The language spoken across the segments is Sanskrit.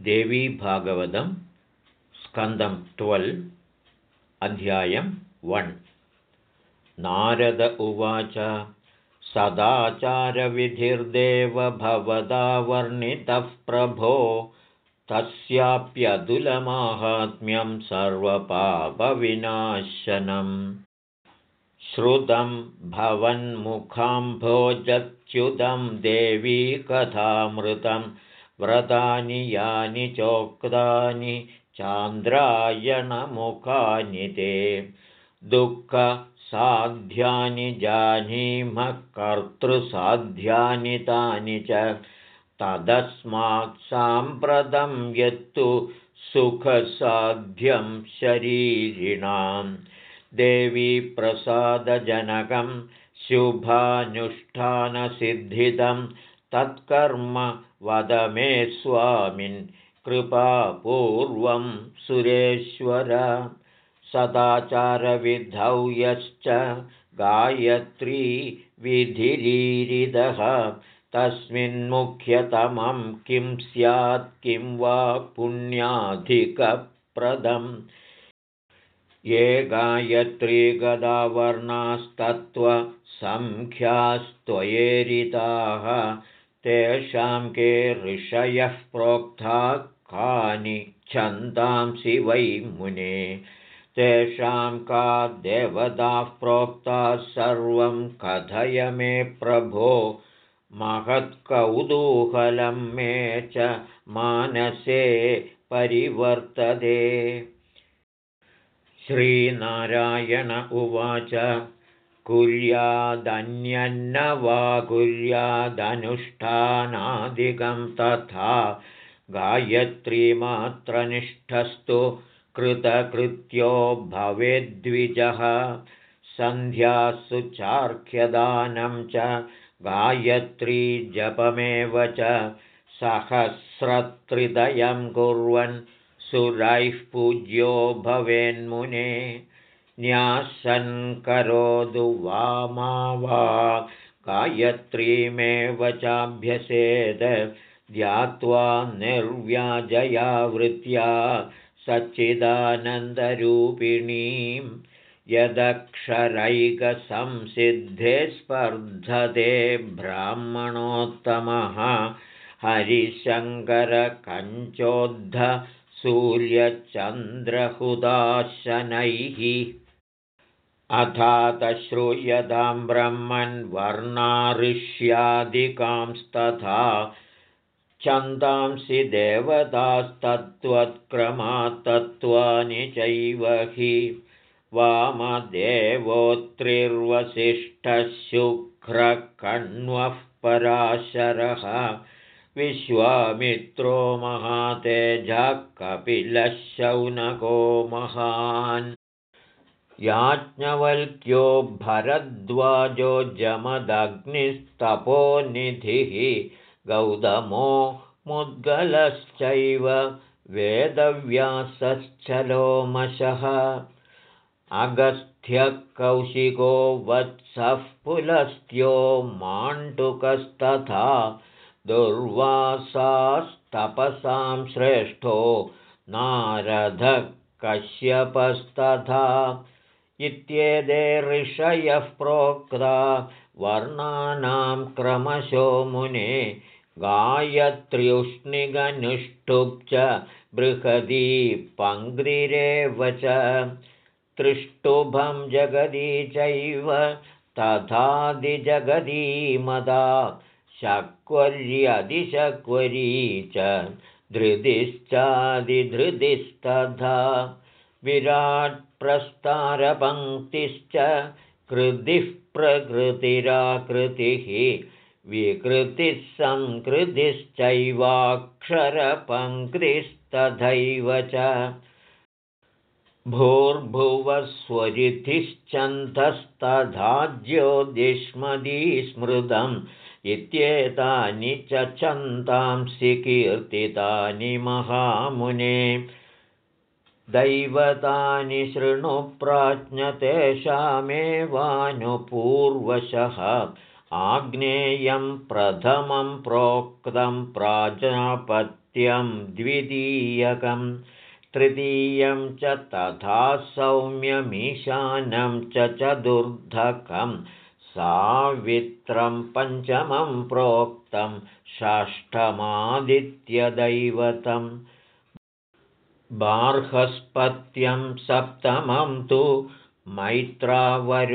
देवीभागवतं स्कन्दं ट्वेल् अध्यायं वन्। नारद उवाच सदाचारविधिर्देव भवदा वर्णितः प्रभो तस्याप्यतुलमाहात्म्यं सर्वपापविनाशनम् श्रुतं भवन्मुखाम्भोजच्युतं देवी कथामृतं व्रतानि यानि चोक्तानि चान्द्रायणमुखानि ते। दुःखसाध्यानि जानीमः कर्तृसाध्यानि तानि च। तदस्मात् साम्प्रतं यत्तु सुखसाध्यं शरीरिणां देवी प्रसादजनकं शुभानुष्ठानसिद्धितं तत्कर्म वद मे स्वामिन्। कृपापूर्वं सुरेश्वर सदाचारविधौ यश्च गायत्री विधिरीरिदः। तस्मिन्मुख्यतमं किं स्यात् किं वा पुण्याधिकप्रदम्। ये गायत्रीगदावर्णास्तत्त्वसङ्ख्यास्त्वयेरिताः तेषां के ऋषयः प्रोक्ता कानि छन्दांसि वै मुने। तेषां का देवताः प्रोक्ताः सर्वं कथय मे प्रभो। महत्कौतूहलं मे च मानसे परिवर्तते। श्रीनारायण उवाच कुर्यादन्यन्न वा कुर्यादनुष्ठानादिकं तथा गायत्रीमात्रनिष्ठस्तु कृतकृत्यो भवेद्विजः। सन्ध्यासु चार्ख्यदानं च गायत्रीजपमेव च सहस्रत्रिदयं कुर्वन् सुरैः पूज्यो भवेन्मुने न्यासन्करोतु वा मा वा गायत्रीमेव चाभ्यसेद ध्यात्वा निर्व्याजया वृत्या सच्चिदानन्दरूपिणीं यदक्षरैकसंसिद्धे स्पर्धते ब्राह्मणोत्तमः हरिशङ्करकञ्चोद्धसूर्यचन्द्रहुदाशनैः अथात श्रूयतां ब्रह्मन् वर्णाऋष्यादिकांस्तथा छन्दांसि देवतास्तत्त्वत्क्रमात्तत्त्वानि चैव हि वामदेवोत्रिर्वसिष्ठशुक्रकण्वः पराशरः विश्वामित्रो महातेजः कपिलः शौनको महान् याज्ञवल्क्यो भरद्वाजो जमदग्निस्तपोनिधिः गौतमो मुद्गलश्चैव वेदव्यासश्चलोमशः। अगस्त्यः कौशिको वत्सः पुलस्त्यो माण्डुकस्तथा दुर्वासास्तपसां श्रेष्ठो नारदः कश्यपस्तथा इत्येते ऋषयः प्रोक्ता वर्णानां क्रमशो मुने गायत्र्युष्णिगनुष्टुप् च बृहदी पङ्क्तिरेव च त्रिष्टुभं जगदी चैव तथादिजगदीमदा शक्वर्यधिशक्वरी च धृतिश्चादिधृतिस्तथा विराट्प्रस्तारपङ्क्तिश्च कृतिः प्रकृतिराकृतिः विकृतिः सङ्कृतिश्चैवाक्षरपङ्क्तिस्तथैव च भूर्भुवस्वरिधिश्चन्दस्तधाज्योतिष्मदी स्मृतम् इत्येतानि च छन्दांसि कीर्तितानि महामुने दैवतानि शृणु प्राज्ञतेषामेवानुपूर्वशः आग्नेयं प्रथमं प्रोक्तं सत्यं द्वितीयकं तृतीयं च तथा सौम्यमीशानं च चतुर्धकं सावित्रं पञ्चमं प्रोक्तं षष्ठमादित्यदैवतं बार्हस्पत्यं सप्तमं तु मैत्रावरुणमष्टमं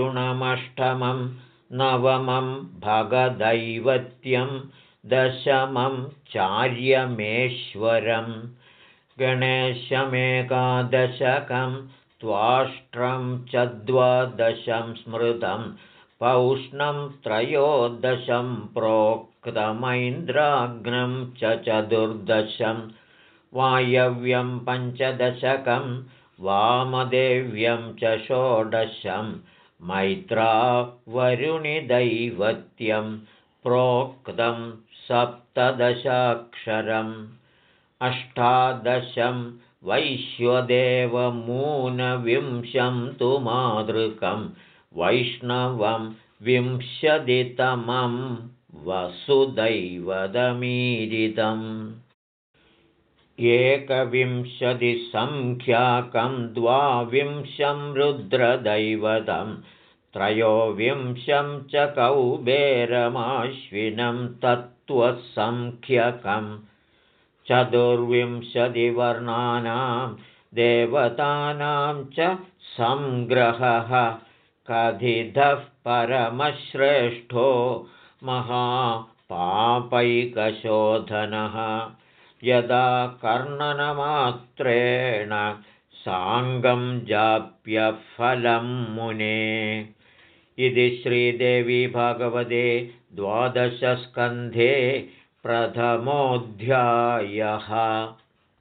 नवमं भगदैवत्यं दशमं चार्यमेश्वरं गणेशमेकादशकं त्वाष्ट्रं च द्वादशं स्मृतं पौष्णं त्रयोदशं प्रोक्तमैन्द्राग्नं च चतुर्दशं वायव्यं पञ्चदशकं वामदेव्यं च षोडशं मैत्रावरुणिदैवत्यं प्रोक्तं सप्तदशाक्षरम् अष्टादशं वैश्वदेवमूनविंशं तु मातृकं वैष्णवं विंशतितमं वसुदैवदमीरितम् एकविंशतिसङ्ख्याकं द्वाविंशं रुद्रदैवतं त्रयोविंशं च कौबेरमाश्विनं तत्त्वसङ्ख्यकं चतुर्विंशतिवर्णानां देवतानां च सङ्ग्रहः कथितः परमश्रेष्ठो महापापैकशोधनः यदा कर्णनमात्रेण साङ्गं जाप्यफलं मुने। इति श्रीदेवी भगवते द्वादशस्कन्धे प्रथमोऽध्यायः